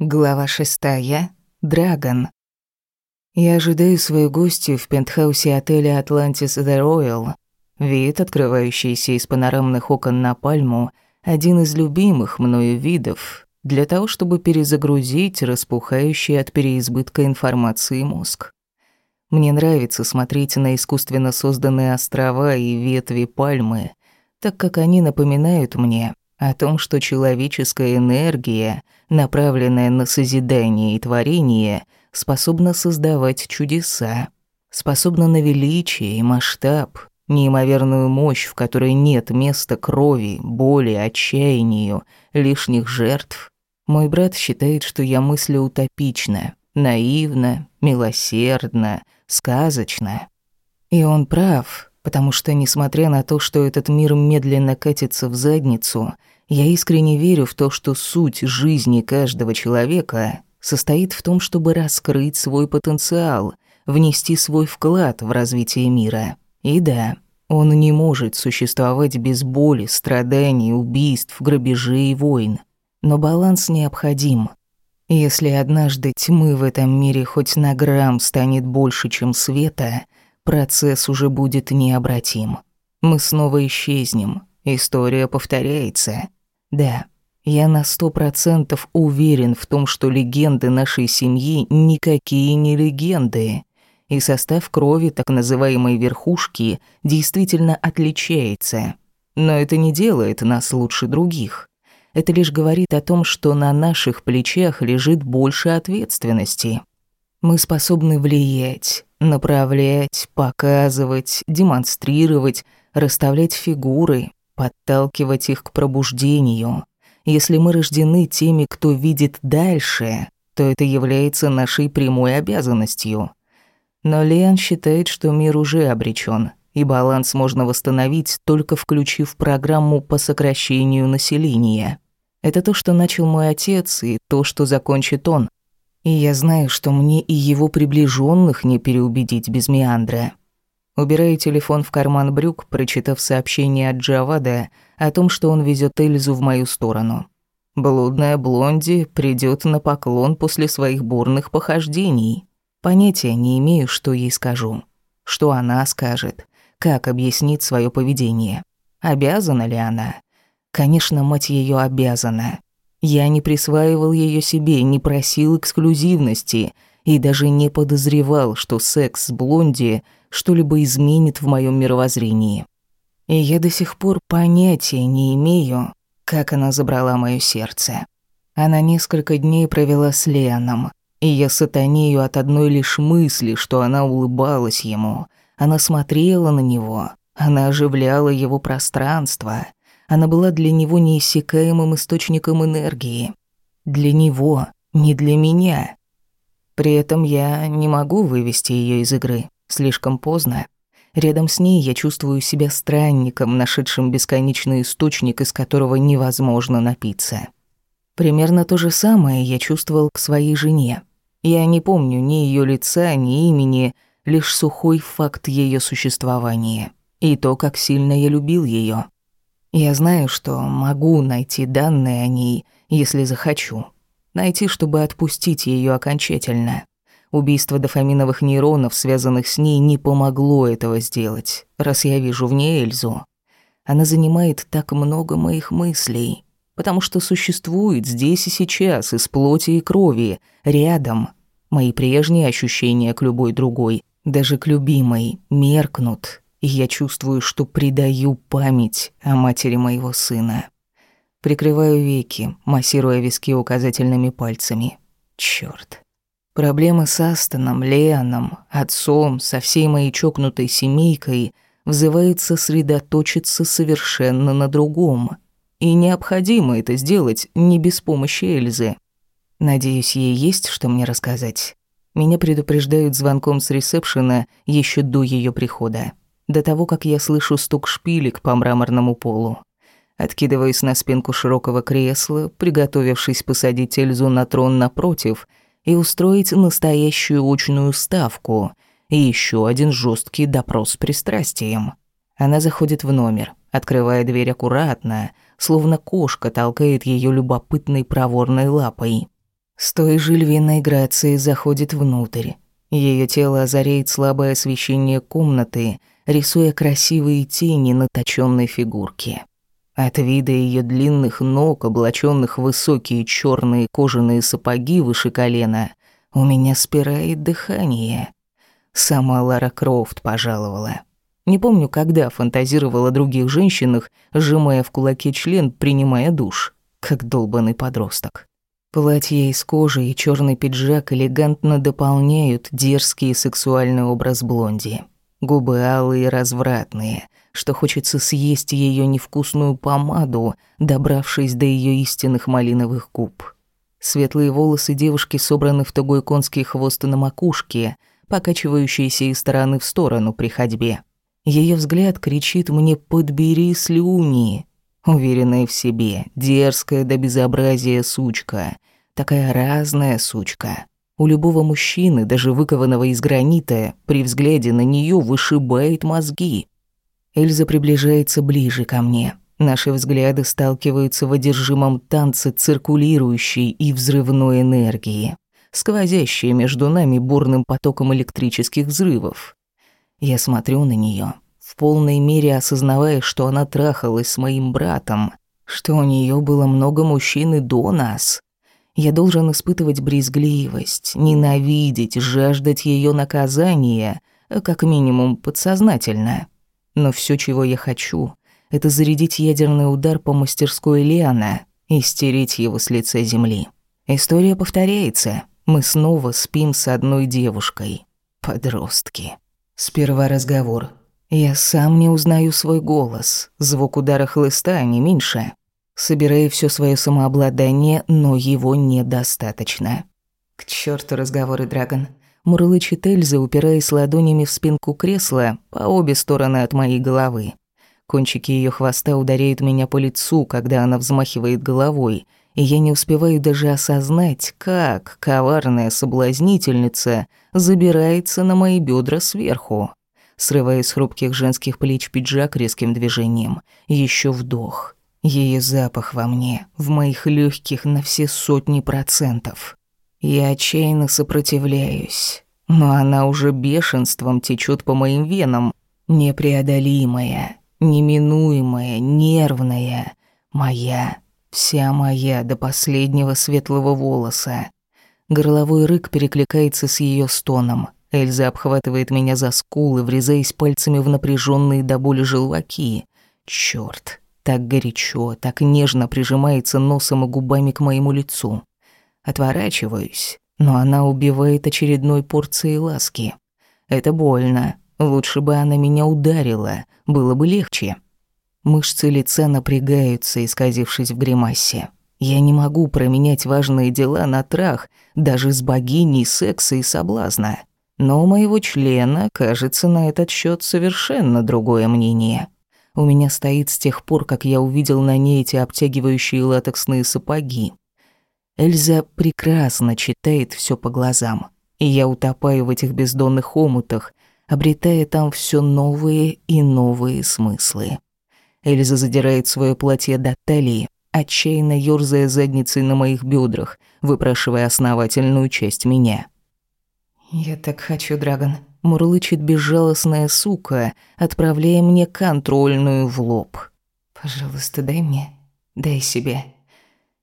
Глава шестая. Драгон. Я ожидаю свою гостью в пентхаусе отеля Atlantis The Royal. Вид, открывающийся из панорамных окон на пальму, один из любимых мною видов, для того, чтобы перезагрузить распухающий от переизбытка информации мозг. Мне нравится смотреть на искусственно созданные острова и ветви пальмы, так как они напоминают мне о том, что человеческая энергия, направленная на созидание и творение, способна создавать чудеса, способна на величие и масштаб, неимоверную мощь, в которой нет места крови, боли, отчаянию, лишних жертв. Мой брат считает, что я мыслю утопично, наивно, милосердно, сказочно. И он прав, потому что, несмотря на то, что этот мир медленно катится в задницу, я искренне верю в то, что суть жизни каждого человека состоит в том, чтобы раскрыть свой потенциал, внести свой вклад в развитие мира. И да, он не может существовать без боли, страданий, убийств, грабежей и войн. Но баланс необходим. Если однажды тьмы в этом мире хоть на грамм станет больше, чем света, процесс уже будет необратим. Мы снова исчезнем. История повторяется. Да, я на сто процентов уверен в том, что легенды нашей семьи никакие не легенды, и состав крови так называемой верхушки действительно отличается. Но это не делает нас лучше других. Это лишь говорит о том, что на наших плечах лежит больше ответственности. Мы способны влиять, направлять, показывать, демонстрировать, расставлять фигуры, подталкивать их к пробуждению. Если мы рождены теми, кто видит дальше, то это является нашей прямой обязанностью. Но Лиан считает, что мир уже обречен, и баланс можно восстановить, только включив программу по сокращению населения. Это то, что начал мой отец, и то, что закончит он. И я знаю, что мне и его приближенных не переубедить без Меандра. Убираю телефон в карман брюк, прочитав сообщение от Джавада о том, что он везет Эльзу в мою сторону. Блудная Блонди придет на поклон после своих бурных похождений. Понятия не имею, что ей скажу. Что она скажет. Как объяснит свое поведение. Обязана ли она? Конечно, мать ее обязана. Я не присваивал ее себе, не просил эксклюзивности и даже не подозревал, что секс с Блонди – что-либо изменит в моем мировоззрении. И я до сих пор понятия не имею, как она забрала моё сердце. Она несколько дней провела с Леоном, и я сатанею от одной лишь мысли, что она улыбалась ему. Она смотрела на него, она оживляла его пространство. Она была для него неиссякаемым источником энергии. Для него, не для меня. При этом я не могу вывести её из игры. Слишком поздно. Рядом с ней я чувствую себя странником, нашедшим бесконечный источник, из которого невозможно напиться. Примерно то же самое я чувствовал к своей жене. Я не помню ни ее лица, ни имени, лишь сухой факт ее существования и то, как сильно я любил ее. Я знаю, что могу найти данные о ней, если захочу. Найти, чтобы отпустить ее окончательно. Убийство дофаминовых нейронов, связанных с ней, не помогло этого сделать, раз я вижу в ней Эльзу. Она занимает так много моих мыслей, потому что существует здесь и сейчас, из плоти и крови, рядом. Мои прежние ощущения к любой другой, даже к любимой, меркнут, и я чувствую, что предаю память о матери моего сына. Прикрываю веки, массируя виски указательными пальцами. Чёрт. Проблемы с Астоном, Леоном, отцом, со всей моей чокнутой семейкой вызывают сосредоточиться совершенно на другом. И необходимо это сделать не без помощи Эльзы. Надеюсь, ей есть что мне рассказать. Меня предупреждают звонком с ресепшена еще до ее прихода. До того, как я слышу стук шпилек по мраморному полу. Откидываюсь на спинку широкого кресла, приготовившись посадить Эльзу на трон напротив — и устроить настоящую очную ставку и еще один жесткий допрос с пристрастием. Она заходит в номер, открывая дверь аккуратно, словно кошка толкает ее любопытной проворной лапой. С той же львиной грацией заходит внутрь. Ее тело озаряет слабое освещение комнаты, рисуя красивые тени на точенной фигурке. От вида ее длинных ног, облаченных в высокие черные кожаные сапоги выше колена, у меня спирает дыхание. Сама Лара Крофт пожаловала. Не помню, когда фантазировала о других женщинах, сжимая в кулаке член, принимая душ, как долбанный подросток. Платье из кожи и черный пиджак элегантно дополняют дерзкий сексуальный образ блонди. Губы алые развратные, что хочется съесть ее невкусную помаду, добравшись до ее истинных малиновых губ. Светлые волосы девушки собраны в тугой конский хвост на макушке, покачивающиеся из стороны в сторону при ходьбе. Ее взгляд кричит мне «подбери слюни». Уверенная в себе, дерзкая до безобразия сучка. Такая разная сучка. У любого мужчины, даже выкованного из гранита, при взгляде на нее вышибает мозги. Эльза приближается ближе ко мне. Наши взгляды сталкиваются в одержимом танце циркулирующей и взрывной энергии, сквозящей между нами бурным потоком электрических взрывов. Я смотрю на нее, в полной мере осознавая, что она трахалась с моим братом, что у нее было много мужчин и до нас. Я должен испытывать брезгливость, ненавидеть, жаждать ее наказания, как минимум подсознательно. Но все, чего я хочу, это зарядить ядерный удар по мастерской Лиана и стереть его с лица земли. История повторяется. Мы снова спим с одной девушкой. Подростки. Сперва разговор. Я сам не узнаю свой голос. Звук удара хлыста не меньше. Собираю все свое самообладание, но его недостаточно. К черту разговоры, Драгон. Мурлычет Эльза, упираясь ладонями в спинку кресла по обе стороны от моей головы. Кончики ее хвоста ударяют меня по лицу, когда она взмахивает головой, и я не успеваю даже осознать, как коварная соблазнительница забирается на мои бедра сверху. Срывая с хрупких женских плеч пиджак резким движением. Еще вдох. Ее запах во мне, в моих легких на все сотни процентов. Я отчаянно сопротивляюсь, но она уже бешенством течет по моим венам, непреодолимая, неминуемая, нервная, моя, вся моя до последнего светлого волоса. Горловой рык перекликается с ее стоном. Эльза обхватывает меня за скулы, врезаясь пальцами в напряженные до боли желваки. Черт, так горячо, так нежно прижимается носом и губами к моему лицу. Отворачиваюсь, но она убивает очередной порцией ласки. Это больно. Лучше бы она меня ударила, было бы легче. Мышцы лица напрягаются, исказившись в гримасе. Я не могу променять важные дела на трах, даже с богиней секса и соблазна. Но у моего члена, кажется, на этот счет совершенно другое мнение. У меня стоит с тех пор, как я увидел на ней эти обтягивающие латексные сапоги. Эльза прекрасно читает все по глазам, и я утопаю в этих бездонных омутах, обретая там все новые и новые смыслы. Эльза задирает свое платье до талии, отчаянно ёрзая задницей на моих бедрах, выпрашивая основательную часть меня. «Я так хочу, Драгон», — мурлычет безжалостная сука, отправляя мне контрольную в лоб. «Пожалуйста, дай мне, дай себе».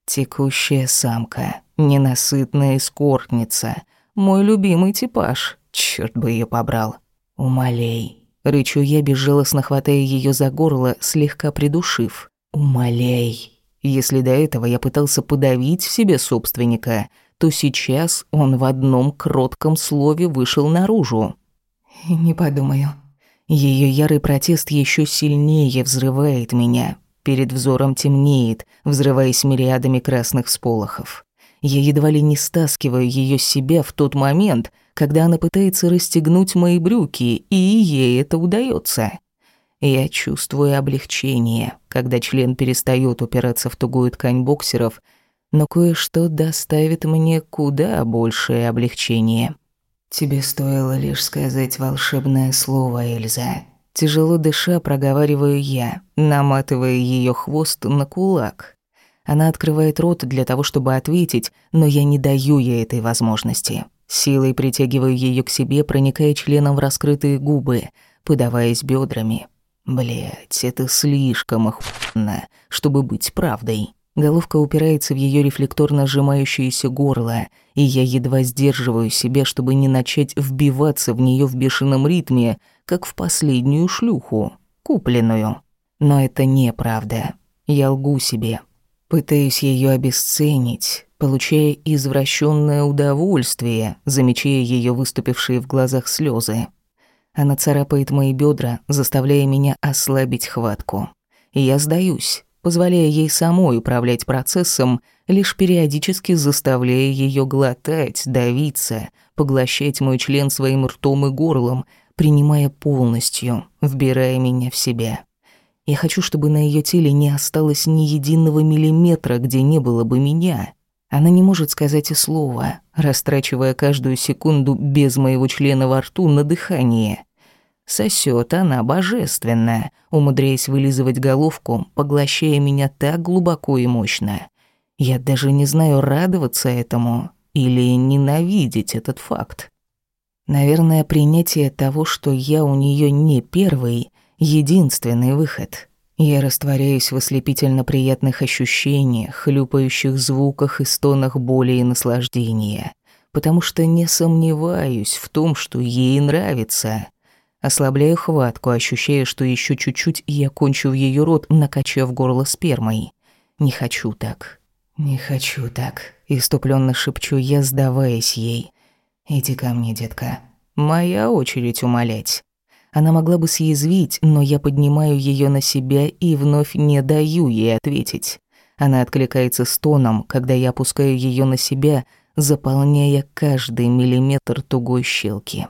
Текущая самка, ненасытная эскортница, мой любимый типаж, черт бы ее побрал. «Умолей». Рычу я, безжалостно хватая ее за горло, слегка придушив. «Умолей». Если до этого я пытался подавить в себе собственника, то сейчас он в одном кротком слове вышел наружу. «Не подумаю». Ее ярый протест еще сильнее взрывает меня. Перед взором темнеет, взрываясь мириадами красных сполохов. Я едва ли не стаскиваю ее себя в тот момент, когда она пытается расстегнуть мои брюки, и ей это удается. Я чувствую облегчение, когда член перестает упираться в тугую ткань боксеров, но кое-что доставит мне куда большее облегчение. «Тебе стоило лишь сказать волшебное слово, Эльза». Тяжело дыша, проговариваю я, наматывая ее хвост на кулак. Она открывает рот для того, чтобы ответить, но я не даю ей этой возможности. Силой притягиваю ее к себе, проникая членом в раскрытые губы, подаваясь бедрами. Блять, это слишком охуенно, чтобы быть правдой. Головка упирается в ее рефлекторно сжимающееся горло, и я едва сдерживаю себя, чтобы не начать вбиваться в нее в бешеном ритме, как в последнюю шлюху, купленную. Но это неправда. Я лгу себе. Пытаюсь ее обесценить, получая извращенное удовольствие, замечая ее выступившие в глазах слезы. Она царапает мои бедра, заставляя меня ослабить хватку. И я сдаюсь, позволяя ей самой управлять процессом, лишь периодически заставляя ее глотать, давиться, поглощать мой член своим ртом и горлом, принимая полностью, вбирая меня в себя. Я хочу, чтобы на ее теле не осталось ни единого миллиметра, где не было бы меня. Она не может сказать и слова, растрачивая каждую секунду без моего члена во рту на дыхание. Сосет она божественно, умудряясь вылизывать головку, поглощая меня так глубоко и мощно. Я даже не знаю, радоваться этому или ненавидеть этот факт. Наверное, принятие того, что я у нее не первый, единственный выход. Я растворяюсь в ослепительно приятных ощущениях, хлюпающих звуках и стонах боли и наслаждения, потому что не сомневаюсь в том, что ей нравится. Ослабляю хватку, ощущая, что еще чуть-чуть, я кончу в ее рот, накачав горло спермой. Не хочу так. Не хочу так. Иступленно шепчу я, сдаваясь ей. «Иди ко мне, детка. Моя очередь умолять». Она могла бы съязвить, но я поднимаю ее на себя и вновь не даю ей ответить. Она откликается стоном, когда я опускаю ее на себя, заполняя каждый миллиметр тугой щелки.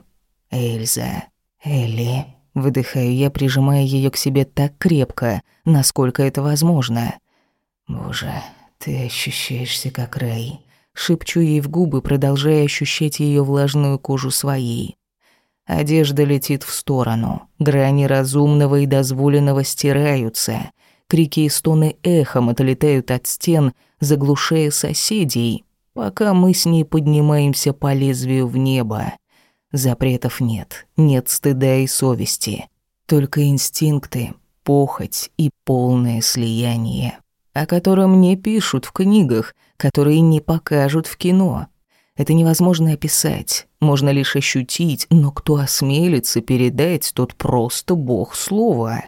«Эльза, Элли...» Выдыхаю я, прижимая ее к себе так крепко, насколько это возможно. «Боже, ты ощущаешься как рай. Шепчу ей в губы, продолжая ощущать ее влажную кожу своей. Одежда летит в сторону. Грани разумного и дозволенного стираются. Крики и стоны эхом отлетают от стен, заглушая соседей, пока мы с ней поднимаемся по лезвию в небо. Запретов нет, нет стыда и совести. Только инстинкты, похоть и полное слияние, о котором не пишут в книгах, которые не покажут в кино. Это невозможно описать, можно лишь ощутить, но кто осмелится передать, тот просто бог слова.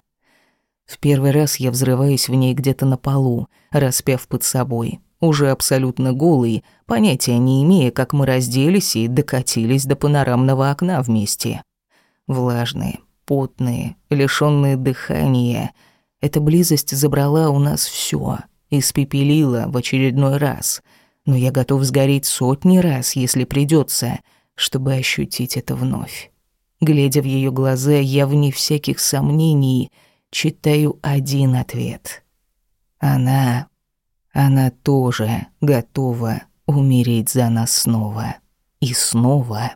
В первый раз я взрываюсь в ней где-то на полу, распяв под собой, уже абсолютно голый, понятия не имея, как мы разделись и докатились до панорамного окна вместе. Влажные, потные, лишённые дыхания. Эта близость забрала у нас всё, испепелила в очередной раз. Но я готов сгореть сотни раз, если придется, чтобы ощутить это вновь. Глядя в ее глаза, я вне всяких сомнений читаю один ответ. Она... она тоже готова умереть за нас снова. И снова.